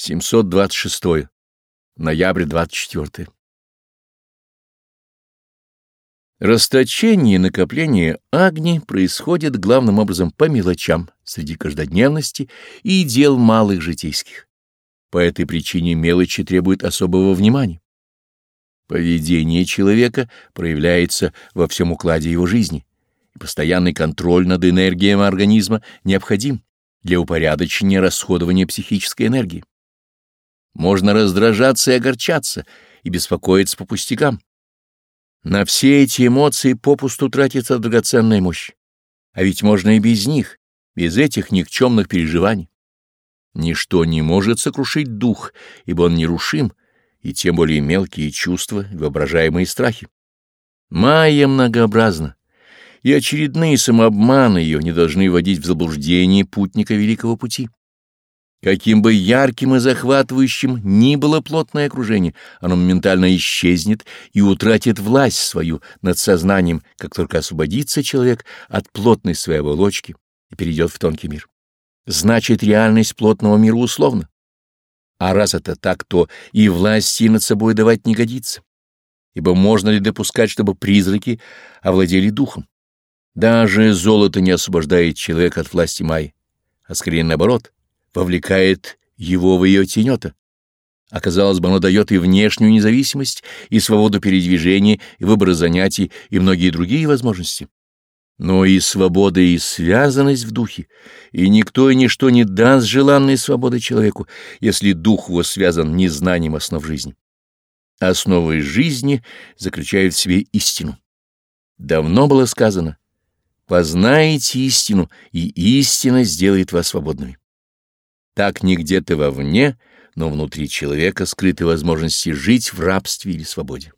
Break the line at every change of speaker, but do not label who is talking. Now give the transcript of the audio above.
726. Ноябрь 24. Расточение и накопление огни происходит главным образом по мелочам среди каждодневности и дел малых житейских. По этой причине мелочи требуют особого внимания. Поведение человека проявляется во всем укладе его жизни, и постоянный контроль над энергией организма необходим для упорядочения расходования психической энергии. Можно раздражаться и огорчаться, и беспокоиться по пустякам. На все эти эмоции попусту тратится драгоценная мощь. А ведь можно и без них, без этих никчемных переживаний. Ничто не может сокрушить дух, ибо он нерушим, и тем более мелкие чувства и воображаемые страхи. Майя многообразна, и очередные самообманы ее не должны вводить в заблуждение путника Великого Пути. Каким бы ярким и захватывающим ни было плотное окружение, оно моментально исчезнет и утратит власть свою над сознанием, как только освободится человек от плотной своей оболочки и перейдет в тонкий мир. Значит, реальность плотного мира условна. А раз это так, то и власти над собой давать не годится. Ибо можно ли допускать, чтобы призраки овладели духом? Даже золото не освобождает человека от власти Майи, а скорее наоборот — вовлекает его в ее тенета. Оказалось бы, оно дает и внешнюю независимость, и свободу передвижения, и выбора занятий, и многие другие возможности. Но и свобода, и связанность в духе, и никто и ничто не даст желанной свободы человеку, если дух его связан незнанием основ жизни. Основы жизни заключают в себе истину. Давно было сказано, познаете истину, и истина сделает вас свободными. Так не где-то вовне, но внутри человека скрыты возможности жить в рабстве или свободе.